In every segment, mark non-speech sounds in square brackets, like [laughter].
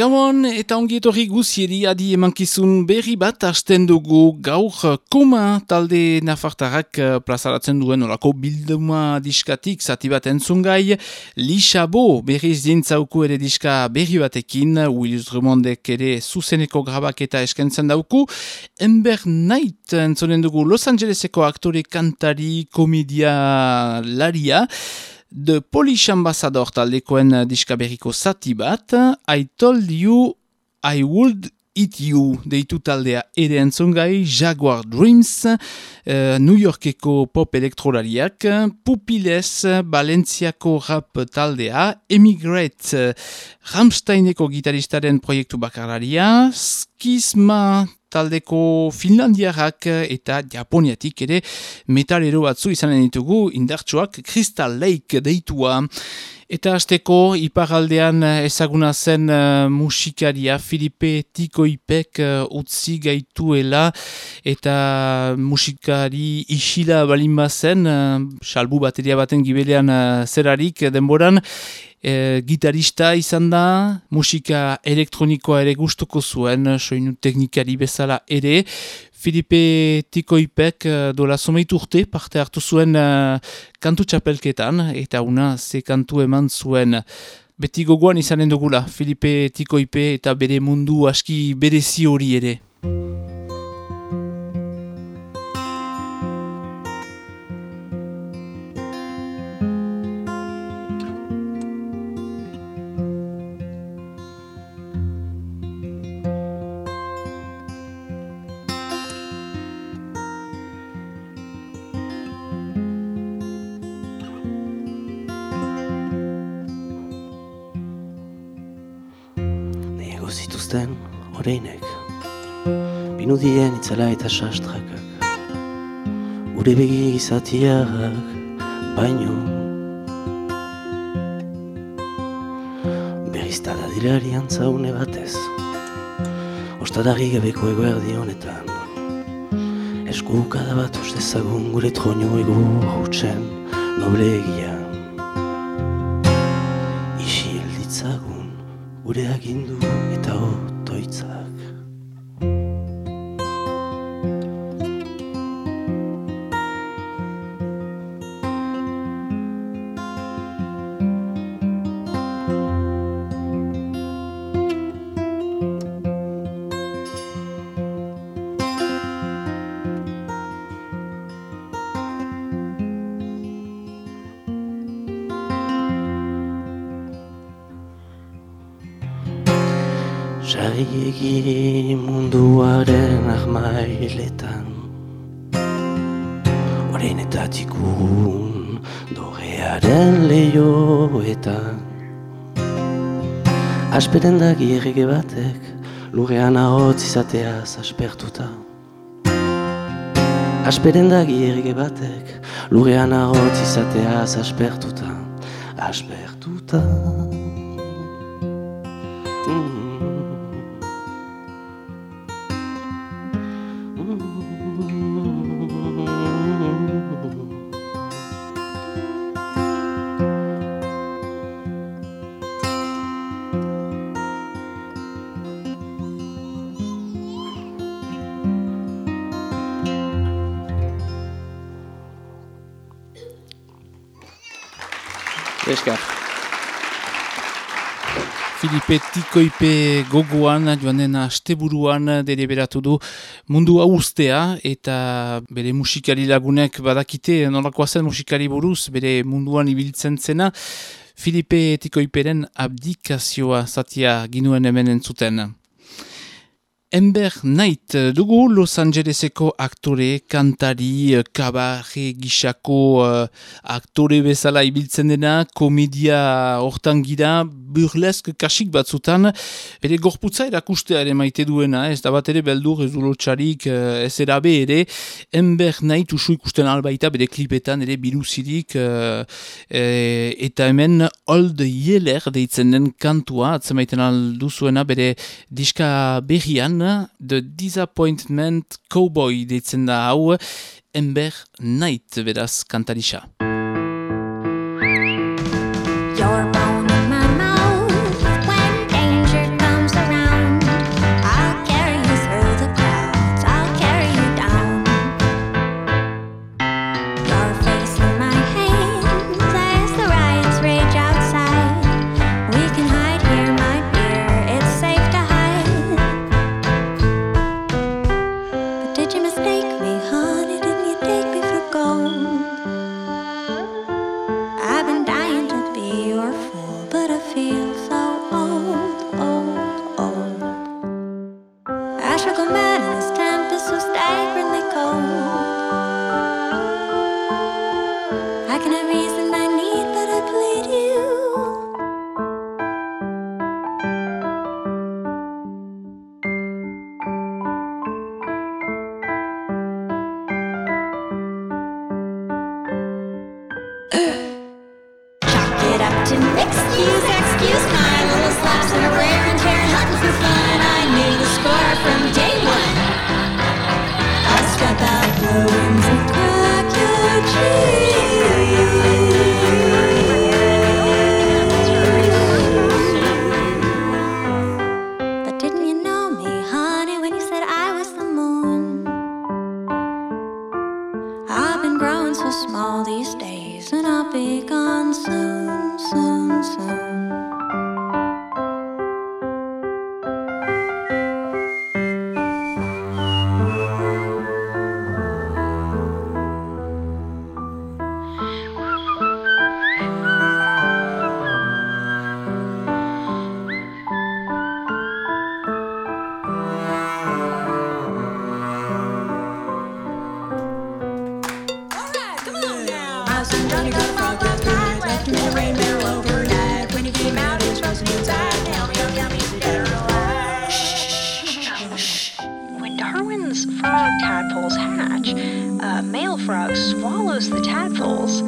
Gauan eta ongietorri guzieri adi emankizun berri bat hasten dugu gaur koma talde nafartarak eh, plazaratzen duen orako bilduma diskatik zati bat entzungai Lixabo berriz dintzauku ere diska berri batekin Willis Drummondek ere zuzeneko grabaketa eskentzen dauku. Ember Knight entzonen dugu Los Angeleseko aktore kantari komedia laria The Polish Ambassador taldekoen diskaberiko zati bat, I told you I would eat you deitu taldea ere entzongai, Jaguar Dreams, uh, New Yorkeko pop elektrolariak, Pupiles, Balentziako rap taldea, Emigrate, Ramsteineko gitaristaren proiektu bakarlaria, Skisma taldeko finlandiarrak eta japoniatik ere metalero batzu izanen ditugu indartsuak Crystal Lake deitua. Eta azteko iparaldean ezaguna zen uh, musikaria Filipe Tikoipek uh, utzi gaituela eta musikari isila balin bazen, uh, salbu bateria baten gibelean uh, zerarik denboran, e, gitarista izan da, musika elektronikoa ere gustuko zuen, soinu teknikari bezala ere. Filipe Tikoipek dola someitu urte parte hartu zuen uh, kantu txapelketan, eta una ze kantu eman zuen beti gogoan izanen dugula, Filipe Tikoipe eta bere mundu aski berezi hori ere. Eta sastrakak. Gure begi izatiak baino. Berriztada dilari antzaune batez. Ostadari gabeko eguerdi honetan. Esku kada bat ustezagun gure troño egu hutsen noble egia. Isil ditzagun gure agindu eta otoitzak. Asperen da gierrege batek lurrean ahotz izateaz aspertuta. Asperen da gierrege batek lurrean ahotz izateaz aspertuta. Aspertuta. Mm. Filipe Tikoipe gogoan, joan den asteburuan deliberatu du mundu ustea eta bere musikari lagunek badakite nolakoa zen musikari buruz, bere munduan ibiltzen zena, Filipe Tikoiperen abdikazioa zatia ginuen hemen entzuten. Ember Knight dugu Los Angeleseko aktore, kantari, kabarre gisako uh, aktore bezala ibiltzen dena, komedia hortan gira, burlesk kasik batzutan, bere gorputza erakustea ere maite duena, ez da bat ere beldur ez ulotxarik uh, ez erabe ere, Ember Knight usu ikusten albaita bere klipetan ere biluzirik, uh, eta hemen Old Yeller deitzen den kantua, atzemaiten alduzuena bere diska berrian, The Disappointment Cowboy deitzen da hau, Ember Night beraz kantarisa. Darwin's frog tadpoles hatch. A male frog swallows the tadpoles.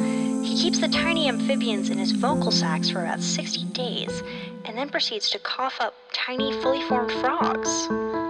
He keeps the tiny amphibians in his vocal sacs for about 60 days and then proceeds to cough up tiny, fully formed frogs.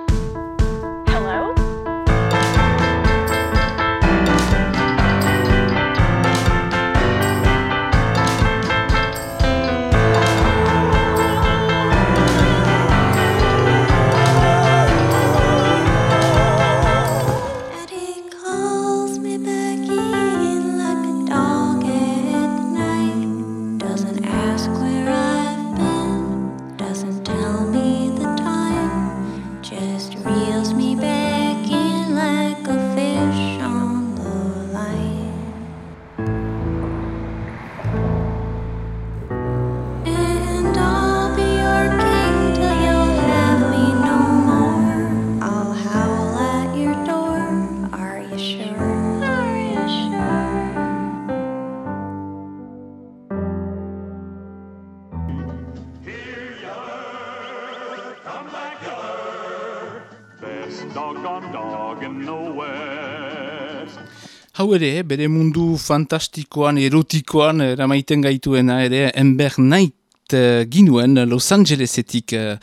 Ere, bere mundu fantastikoan, erotikoan, eramaiten gaituena ere, Ember Knight uh, ginuen Los Angelesetik. Uh,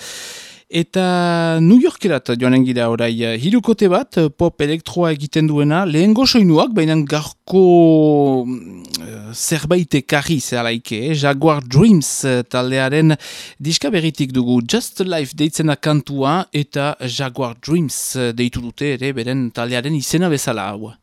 eta New Yorkerat joanen gira orai, hirukote bat, pop elektroa egiten duena, lehen gozoinuak, baina garko uh, zerbait ekarri zehalaike, eh? Jaguar Dreams taldearen diska berritik dugu Just Life deitzena kantua, eta Jaguar Dreams deitu dute ere, beren taldearen izena bezala hau.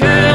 return.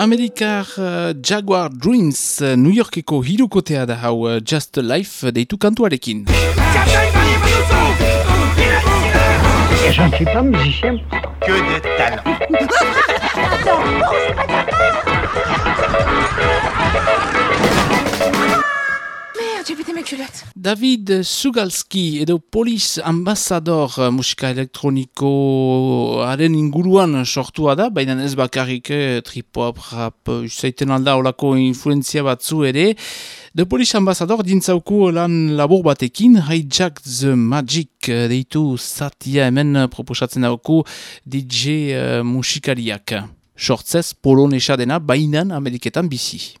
Amerikar uh, Jaguar Dreams uh, New Yorkeko hirukotea da hau uh, Just Life deitu kantuarekin. Et je ne suis pas musicien. Que de talent. [laughs] culottes. David Sugalski edo Polis Ambassador uh, musika elektronikoaren inguruan sortua da, baina ez bakarrik eh, trip-hop, rap, zaiten alda olako influenzia batzu ere. The Police Ambassador dintzauku lan labur batekin, Hijack the Magic eh, deitu zatia hemen eh, proposatzen dauku DJ uh, musikariak. Sortzez polonesa dena, bainan Ameriketan bizi.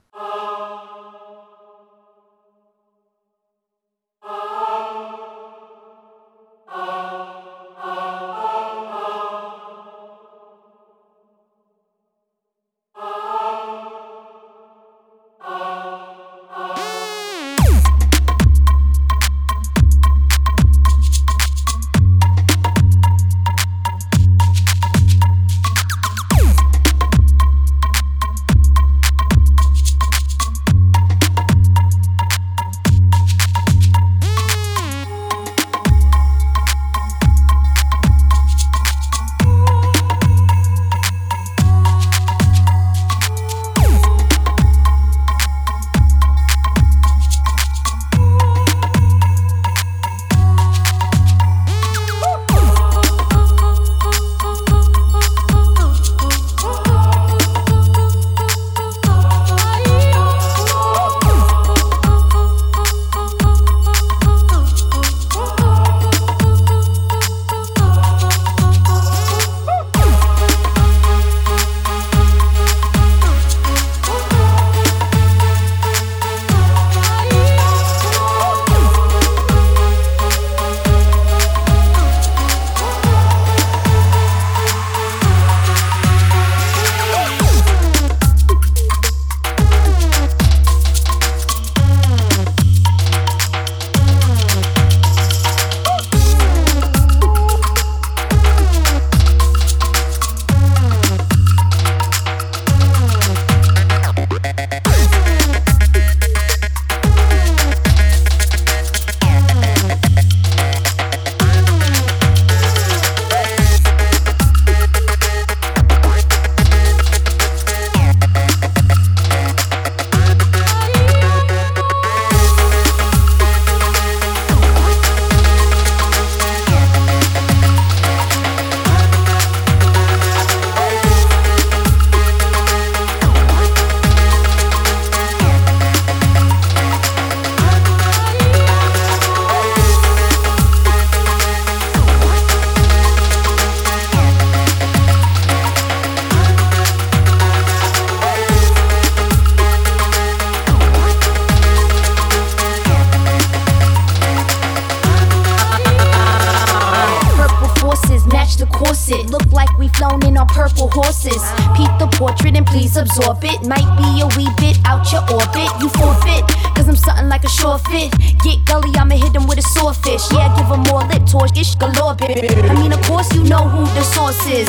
A swordfish. Yeah, give him more lip torch, ish galore bit. I mean, of course, you know who the source is.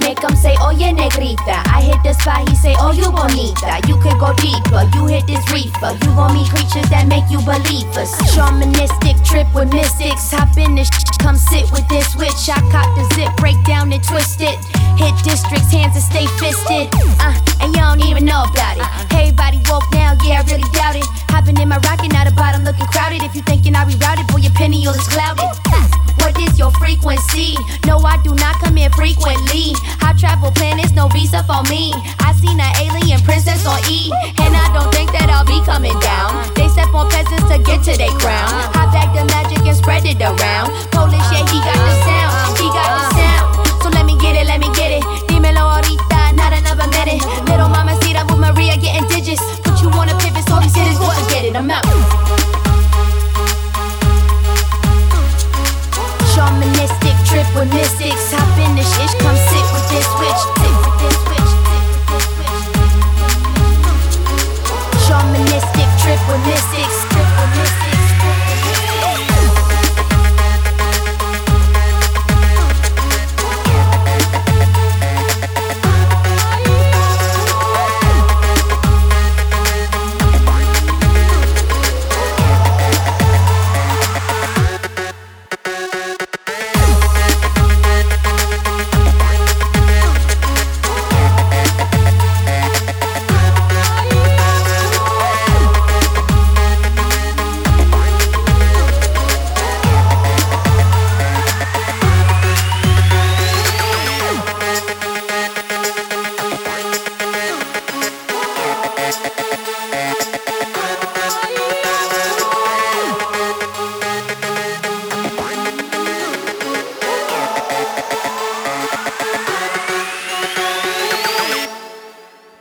Make him say, oh yeah, negrita. I hit the spot, he say, oh you bonita. You could go deeper, you hit this reefer. You gon' meet creatures that make you believe us. Shamanistic trip with mystics. Hop in this sh- come sit with this witch. I cop the zip, break down and twist it. Hit districts, hands and stay fisted. Uh, and you don't even know about it. Uh-uh. Everybody woke now, yeah, I really doubt it. Hopping in my rocket, now the bottom looking crowded. If you thinking I rerouted, boy, your penny is clouded. What is your frequency? No, I do not come here frequently. I travel planets, no visa for me. I seen an alien princess on E, and I don't think that I'll be coming down. They step on peasants to get to their crown. I bag the magic and spread it it around. Polish, yeah, he got the sound. He got the sound. So let me get it, let me get it. Dímelo ahorita, minute. Little mama see that with Maria getting digits. Put you on a pivot, so these hitters won't get it. I'm out. Shamanistic trip with mystics. Hop in the ish, come sit with this witch. Sit with this witch. This. Shamanistic. Trip with mystics.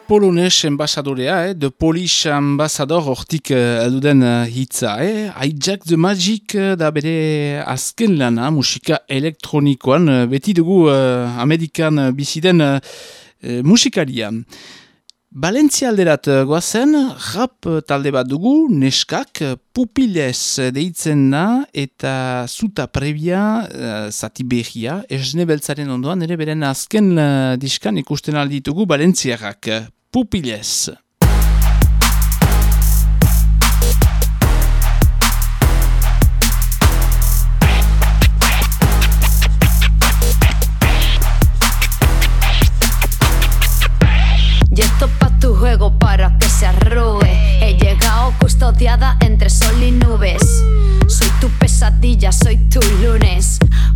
Polones ambasadorea, eh? The Polish Ambassador hortik uh, alduden uh, hitza. Eh? I Jack the Magic uh, da bere azken lana musika elektronikoan, uh, beti dugu uh, Amerikan uh, biziden uh, musikalia. Balentzia alderat goazen, rap talde bat dugu, neskak, pupiles uh, deitzen da, eta zuta prebia, uh, zati behia, esne beltzaren ondoan, ere beren azken uh, diskan ikusten alditugu Balentziarrak. Pupiles.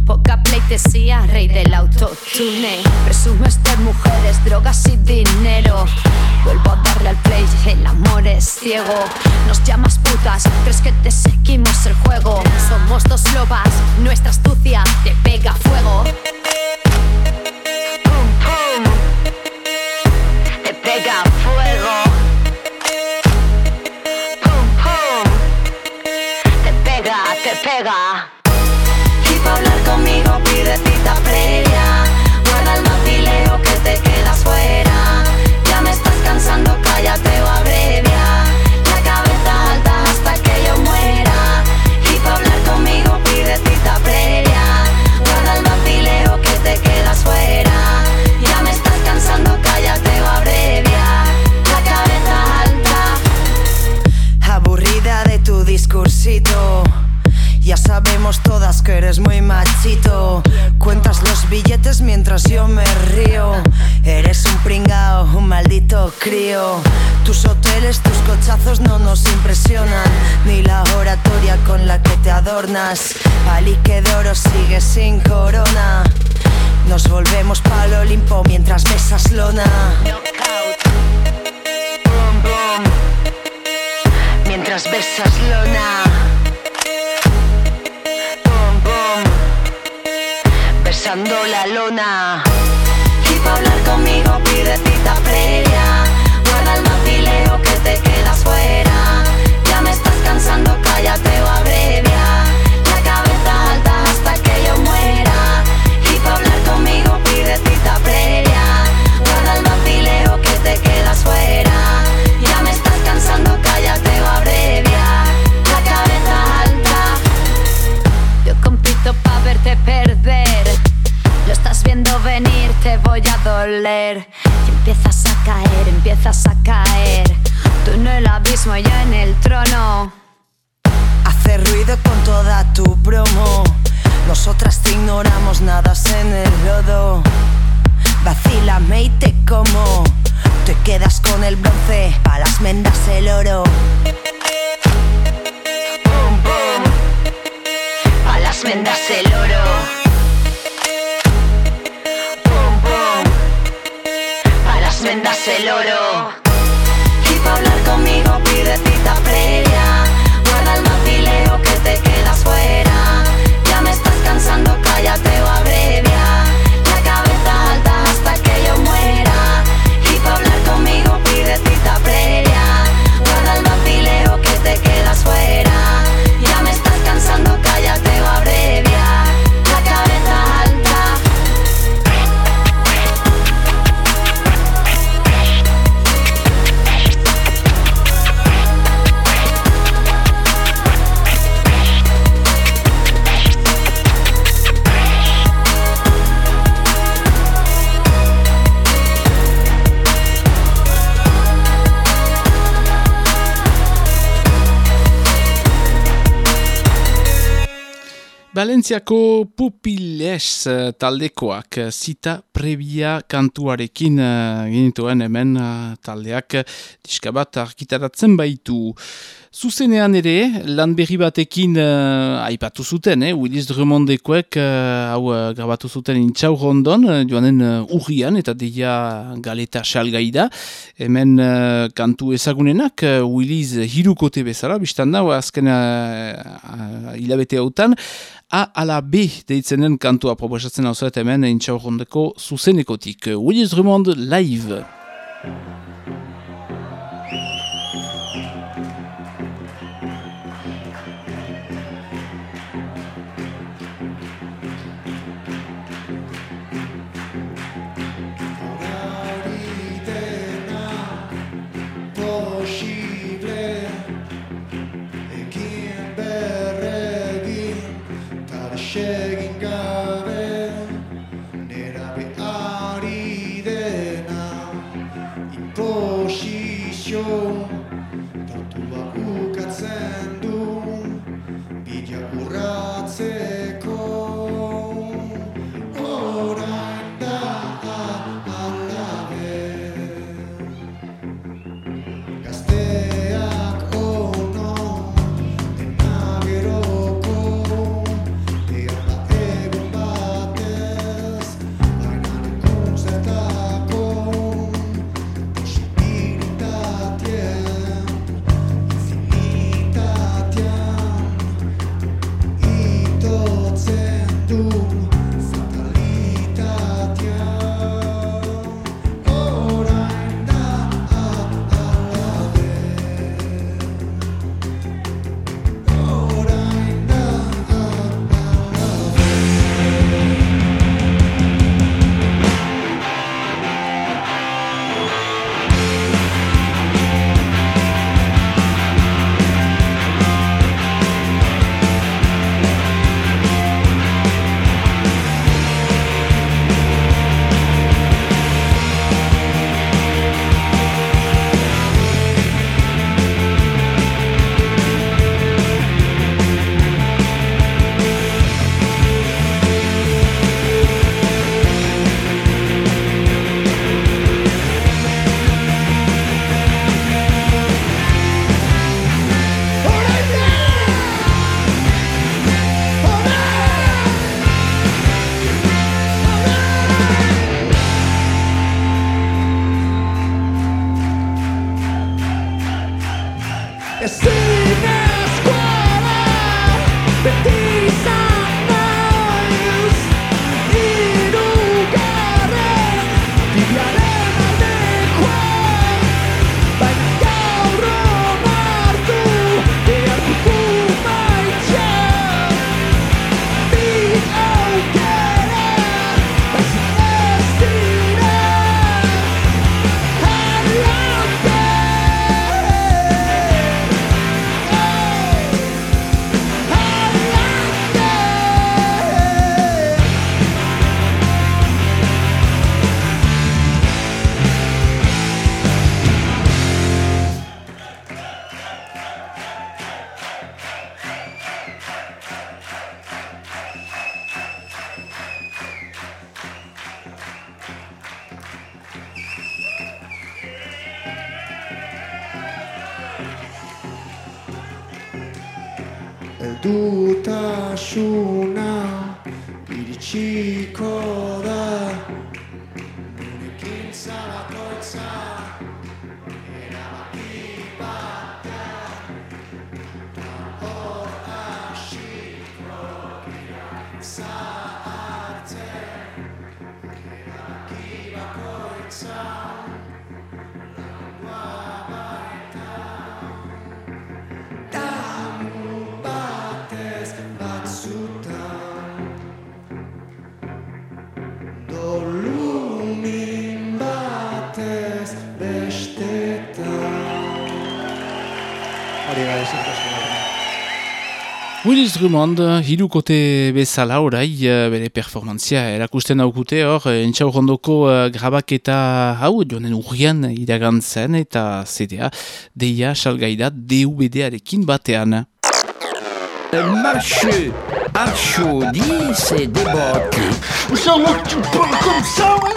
Poca pleitesía, rey del autotune. Presumes de mujeres, drogas y dinero. Vuelvo a darle al play, el amor es ciego. Nos llamas putas, crees que te seguimos el juego. Somos dos lobas, nuestra astucia te pega fuego. Te pega fuego. Te pega, te pega. más. Alique de oro sigue sin corona. Nos volvemos A las mendas el oro. Valentziako pupiles eh, taldekoak eh, zita prebia kantuarekin uh, genituen hemen taldeak diskabat arkitaratzen baitu. Zuzenean ere, lan berri batekin uh, aipatu zuten, eh? Willis Drummondekoek uh, hau uh, grabatu zuten intxau rondon, uh, joanen uh, urrian eta deia galeta salgai da. Hemen uh, kantu ezagunenak, uh, Willis hirukote bezala, biztan da, azken uh, uh, hilabete hautan, A ala B deitzenen kantua proposatzen hau hemen intxau rondeko zuzenekotik. Willis Drummond live. share Willis Drummond, hirukote bezala orai, eh, bere performantzia erakusten daukute hor, eh, entxaurrondoko uh, grabaketa hau, joanen urrian iragantzen eta CDA, deia salgaida DVD-arekin batean. Un marcheux archaudis et déboqué. Ça va, tu parles comme ça, ouais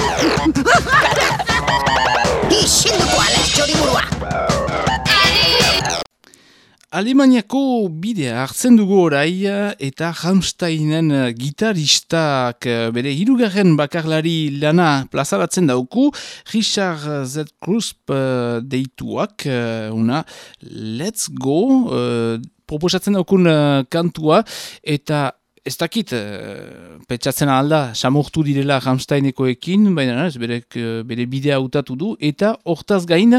Isilduko Alex Txoriburua! Alemaniako bidea hartzen dugu orai eta Rammsteinen eh, gitaristak eh, bere hirugarren bakarlari lana plazaratzen dauku Richard Z. Krusp eh, deituak una Let's Go proposatzen daukun kantua eta ez dakit, e, petxatzen alda, samurtu direla Ramsteinekoekin, baina ez bere, bere bidea utatu du, eta hortaz gain,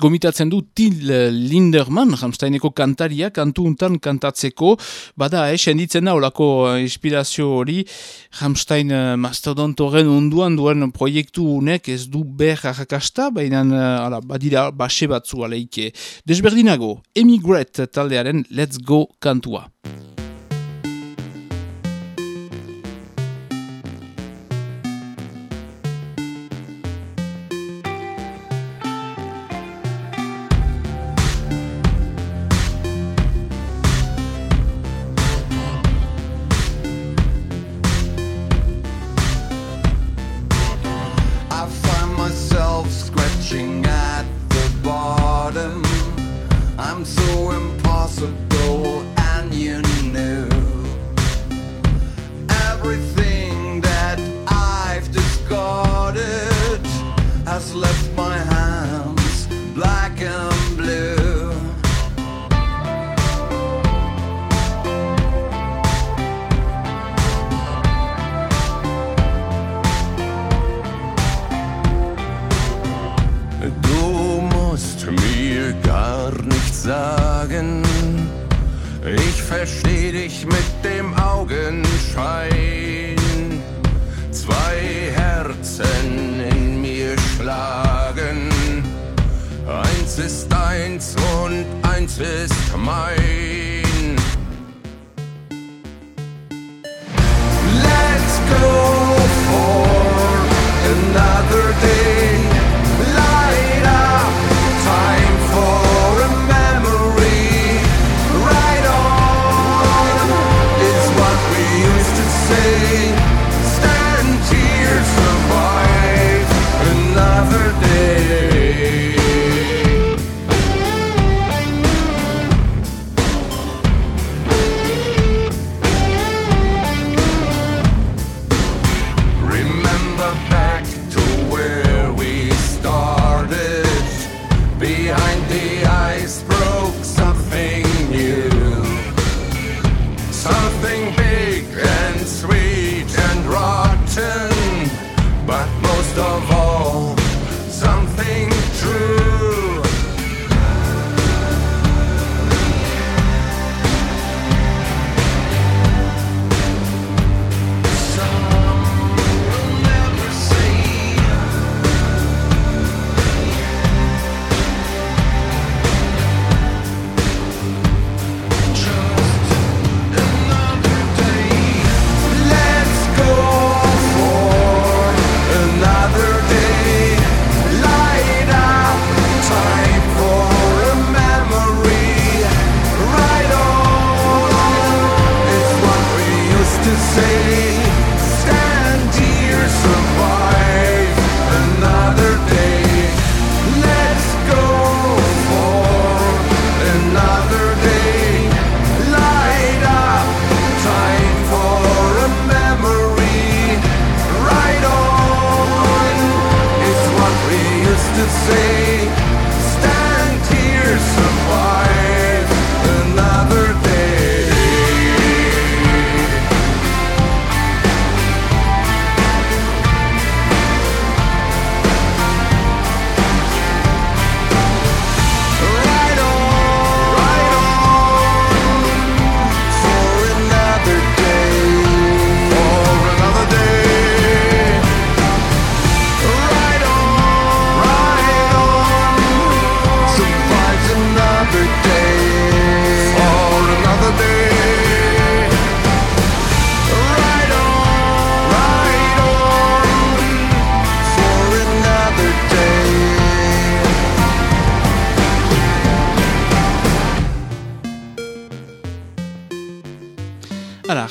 gomitatzen du Til Linderman, Ramsteineko kantaria, kantu untan kantatzeko, bada, eh, senditzen da, olako inspirazio hori, Ramstein mastodontoren onduan duen proiektu unek ez du ber harrakasta, baina ala, badira base batzu aleike. Desberdinago, Emigret taldearen Let's Go kantua.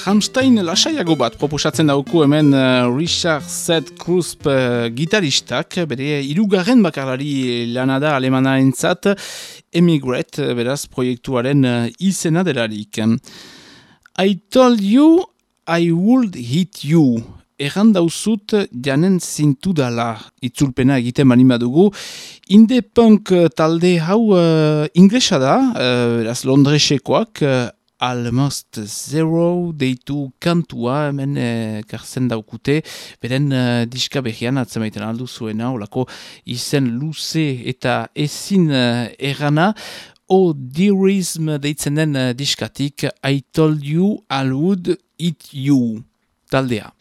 Hala, Hamstein lasaiago bat proposatzen dauku hemen uh, Richard Z. Krusp uh, gitaristak, bere irugarren bakarlari lana da alemana entzat, Emigrate, beraz, proiektuaren izena delarik. I told you I would hit you. Erran dauzut janen zintu dala itzulpena egiten manima dugu. Inde punk talde hau uh, inglesa da, uh, beraz, londresekoak, uh, Almost Zero deitu kantua hemen e, karzen daukute, beren e, diska behian atzemaiten aldu zuena, olako izen luze eta ezin e, erana, o dirism deitzen den diskatik, I told you I would eat you, taldea.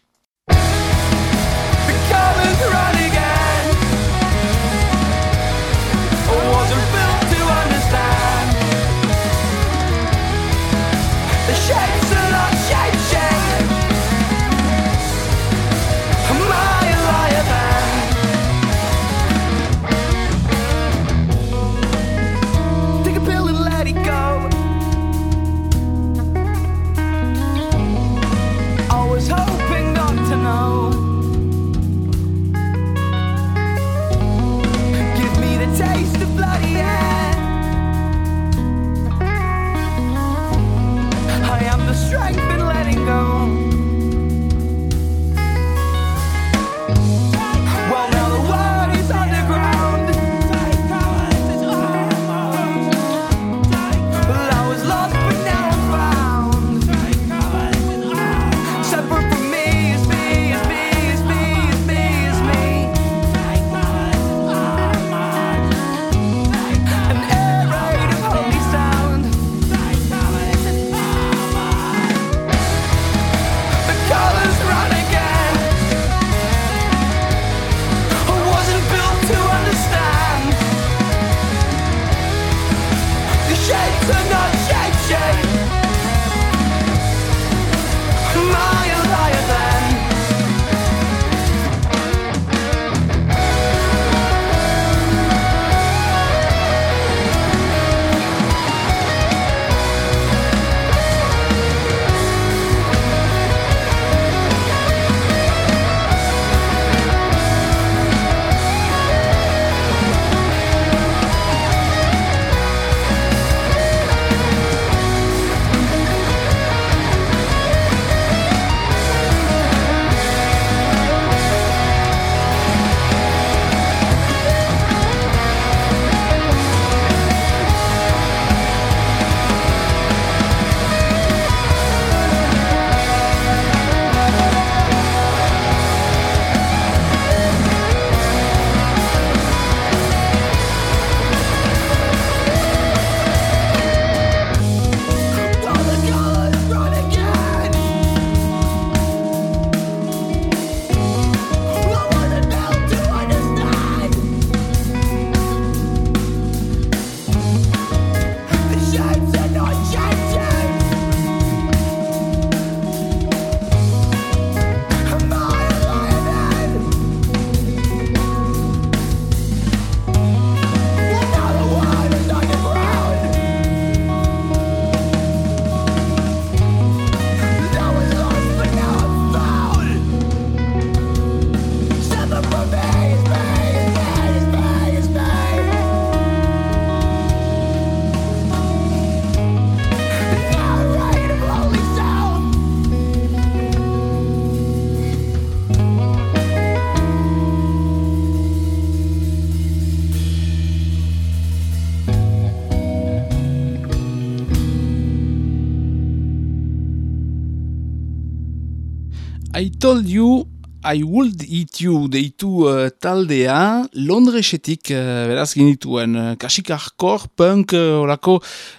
I told you I would eat you deitu uh, taldea Londresetik uh, beraz ginituen uh, kasik arkor, punk uh, orako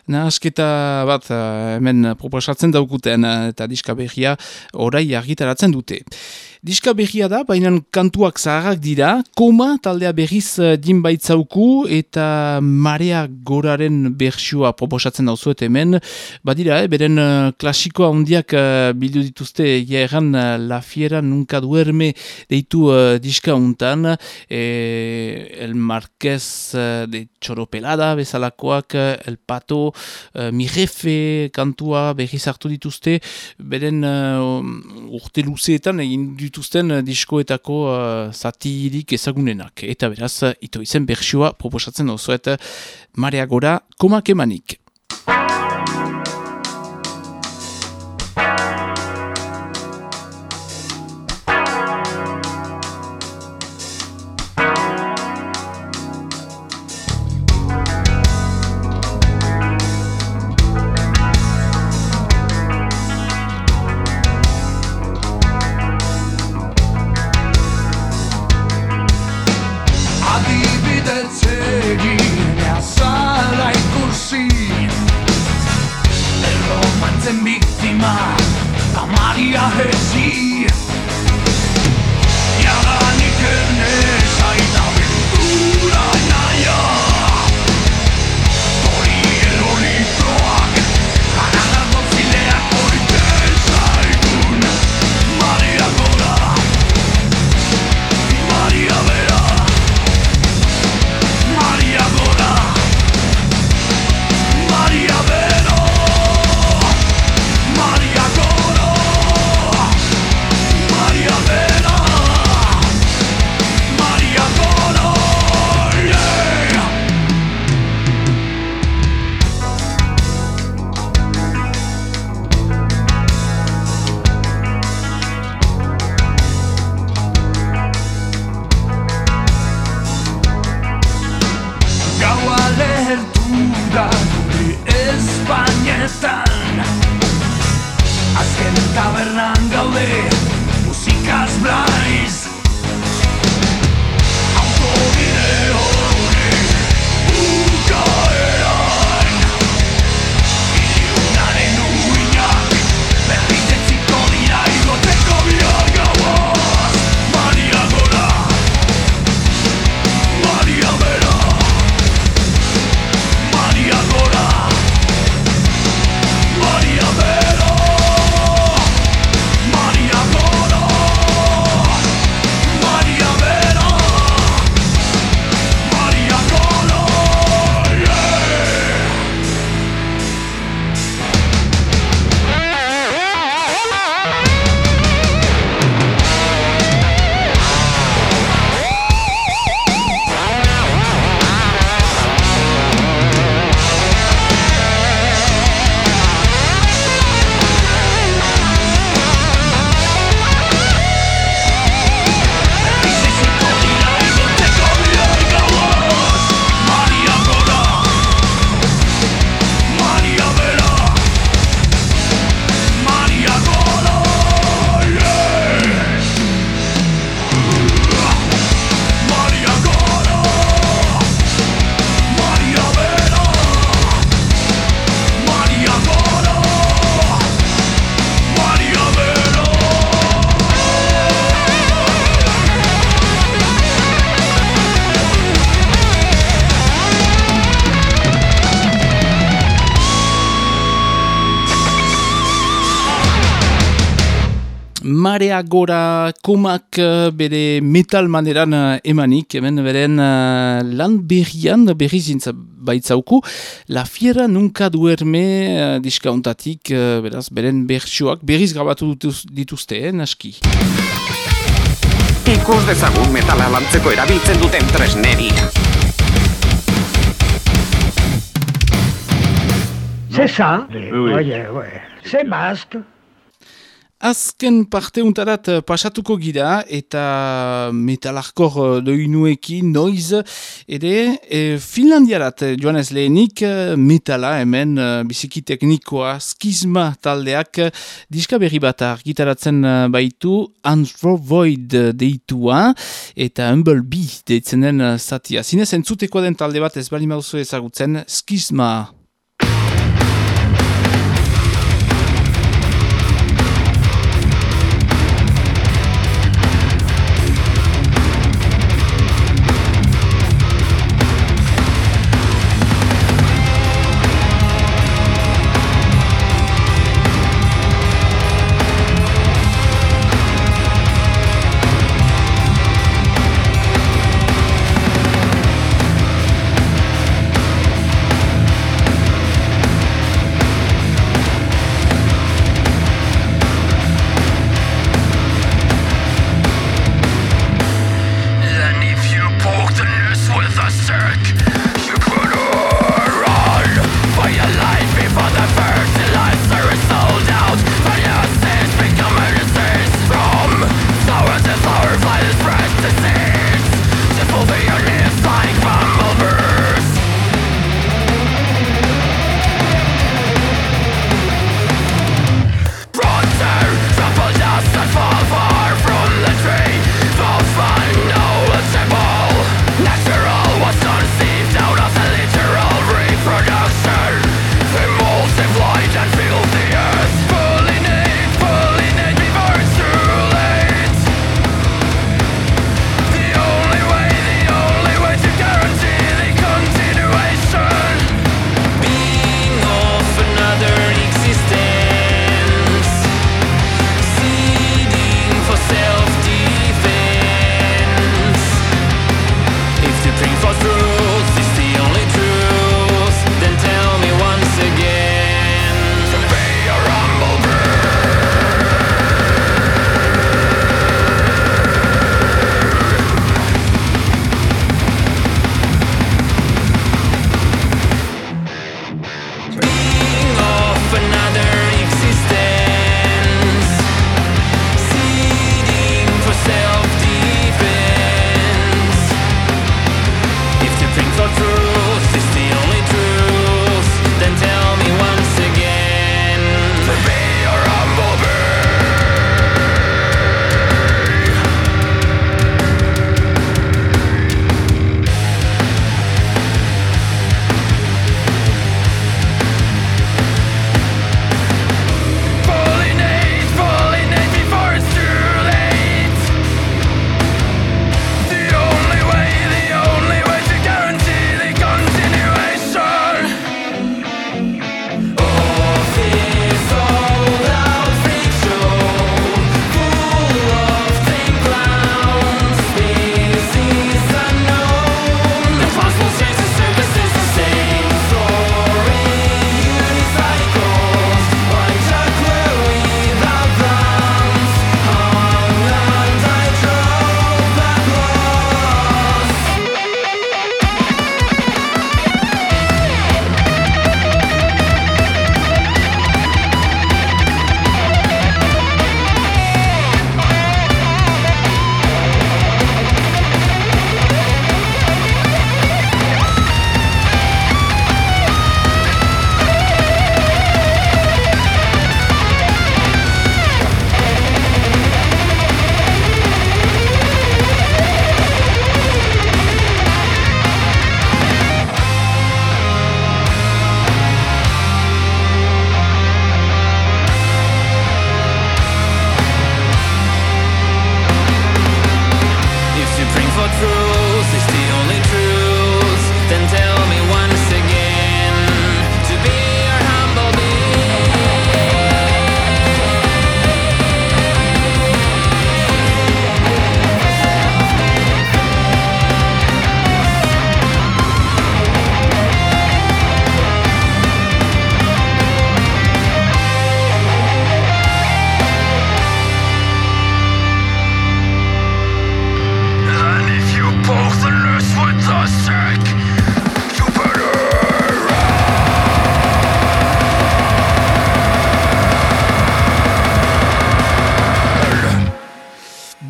nahasketa bat uh, hemen proposatzen daukuten uh, eta diska behia orai argitaratzen dute. Diska berria da, baina kantuak zaharrak dira, koma taldea berriz uh, din baitzauku eta marea goraren berxua proposatzen dauzuet hemen. Badira, eh, beren klasikoa handiak uh, bildu dituzte, ja erran uh, La Fiera nunca duerme deitu diska untan, e, El Marquez de Txoropelada bezalakoak, El Pato, uh, Mirefe kantua berriz hartu dituzte, beren uh, urte luzeetan egin dituzten diskoetako uh, zatirik ezagunenak. Eta beraz, ito izen berxioa proposatzen osoet, Marea Gora, komak emanik. Gora komak uh, bere metal maneran uh, emanik, hemen beren uh, lan berrian berrizintza baitzauku. La fiera nunca duerme uh, diskauntatik, uh, beraz, beren berxoak berriz grabatu dituzte, eh, naski. Ikus dezagun metala lantzeko erabiltzen duten tresneria. C'est ça oui. Oye, ouais. C'est masque. Azken parte untarat eh, pasatuko gira eta metalarkor eh, doinuekin noiz ere e, Finlandiarat joan ez lehenik metala hemen biziki teknikoa skizma taldeak diska berri bat argitaratzen baitu Anthrovoid deitua eta Humblebee deitzen den zatia. Zinez entzuteko den talde bat ez bali mauzo ezagutzen skizma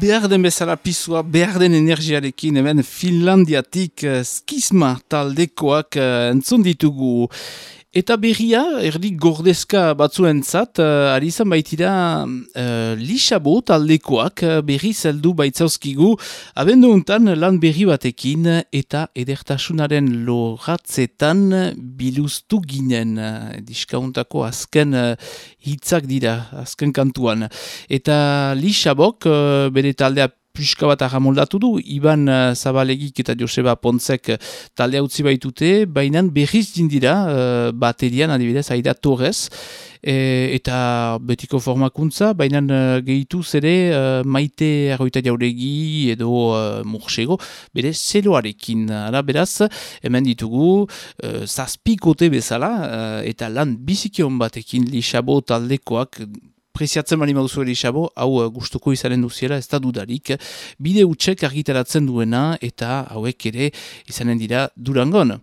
behar den bezala pisua, behar den energiarekin, hemen Finlandiatik uh, skisma taldekoak uh, entzun ditugu. Eta berria, erdi gordezka batzuentzat, uh, ari izan baitira uh, lixabo taldekoak uh, berri zeldu baitzauzkigu, abendu untan lan berri batekin eta edertasunaren loratzetan biluztu ginen. Diskauntako azken uh, hitzak dira, azken kantuan. Eta lixabok uh, bere taldea pixka bat ahamoldatu du, Iban uh, Zabalegik eta Joseba Pontzek uh, taldea utzi baitute, baina berriz dindira uh, baterian, adibidez, Aida Torres, e, eta betiko formakuntza, baina uh, gehitu zere uh, maite arroita jauregi edo uh, mursego, bere zeloarekin, ara beraz, hemen ditugu, uh, zazpikote bezala, uh, eta lan bizikion batekin lixabo taldekoak, Preziatzen mani mauzu elixabo, hau uh, gustuko izanen duziela, ez da dudarik, bide utxek argitaratzen duena eta hauek ere izanen dira durangon.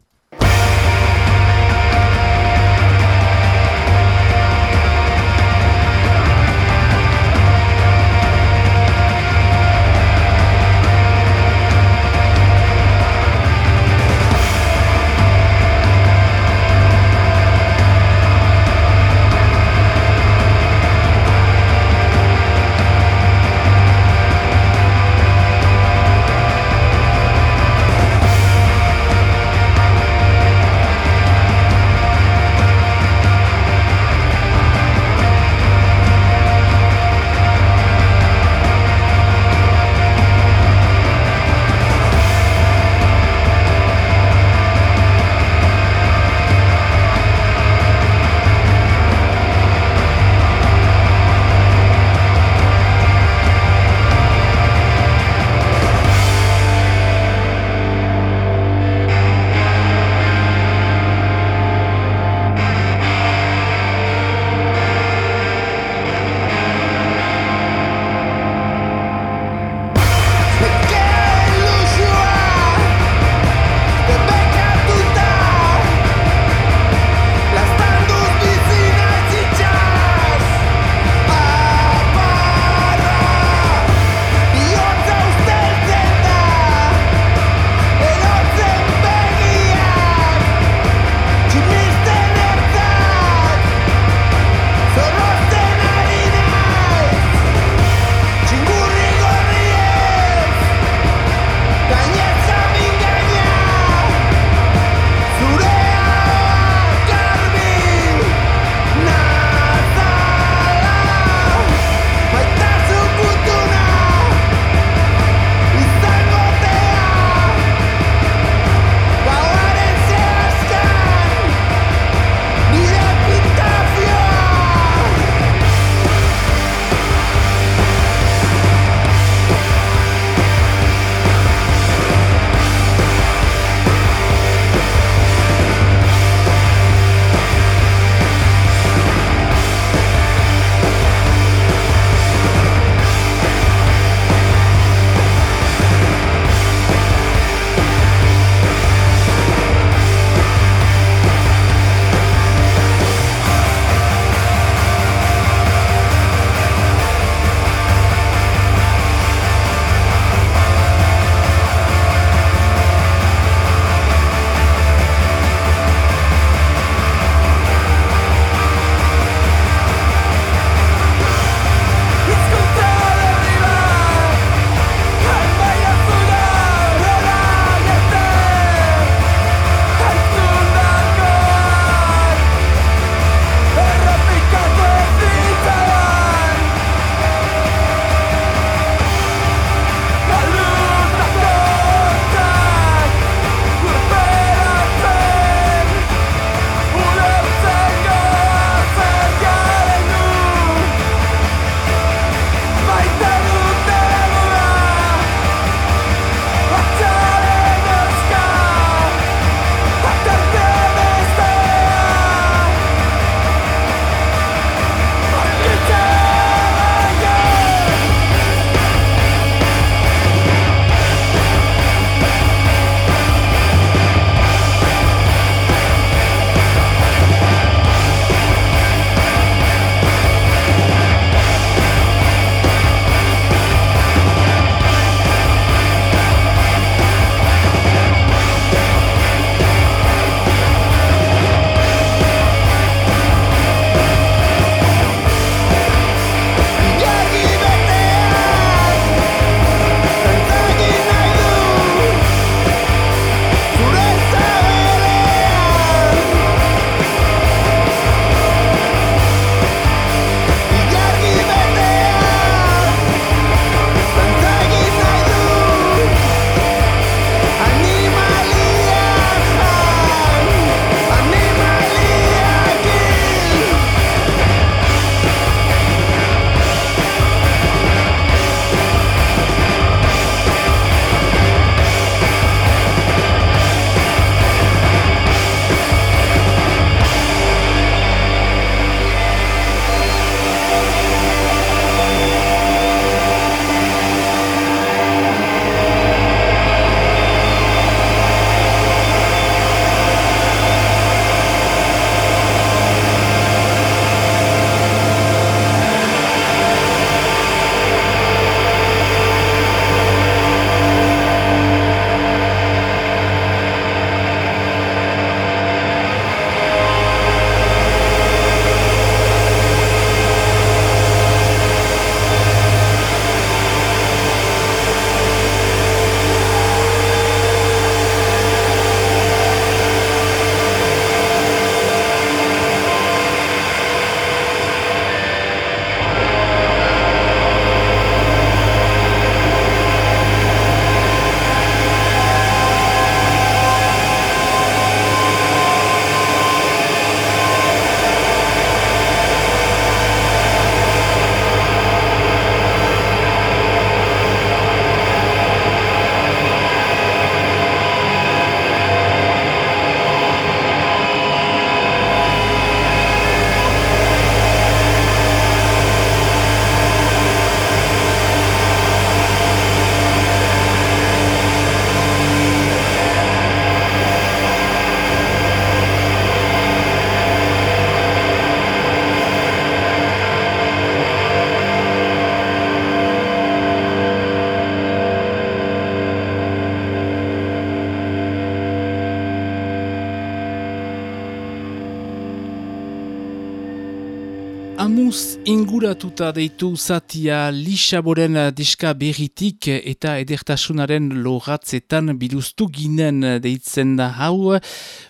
Amuz inguratuta deitu zatia Lixaboren diska berritik eta edertasunaren loratzetan biluztu ginen deitzen da hau.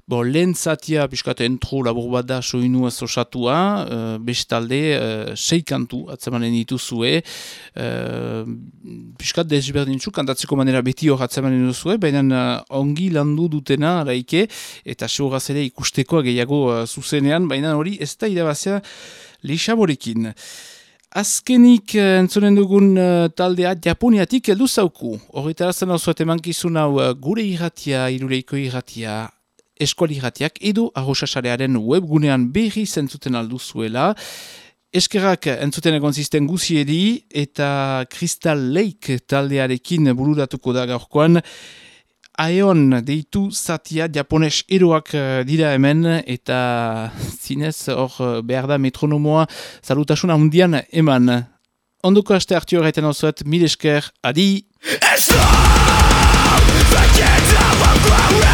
Bo, lehen zatia, piskat entro labur bat da soinu osatua, uh, bestalde uh, sei kantu atzemanen dituzue. Uh, piskat desberdintzu, kantatzeko manera beti hor atzemanen dituzue, baina ongi landu dutena araike, eta seuraz ere ikustekoa gehiago zuzenean, baina hori ez da irabazia lixaborekin. Azkenik eh, entzonen dugun uh, taldea Japoniatik heldu zauku. Horretarazten hau zuet emankizun hau uh, gure irratia, iruleiko irratia, eskuali irratiak, edo arrosasarearen webgunean berri zentzuten aldu zuela. Eskerrak entzuten egon zisten guziedi eta Crystal Lake taldearekin bururatuko da gaurkoan. Aeon deitu zatia japones eroak uh, dira hemen eta [laughs] zinez hor uh, behar da metronomoa salutasuna hundian eman. Ondoko aste hartio horretan osoet, mil esker, adi! Alex Johnny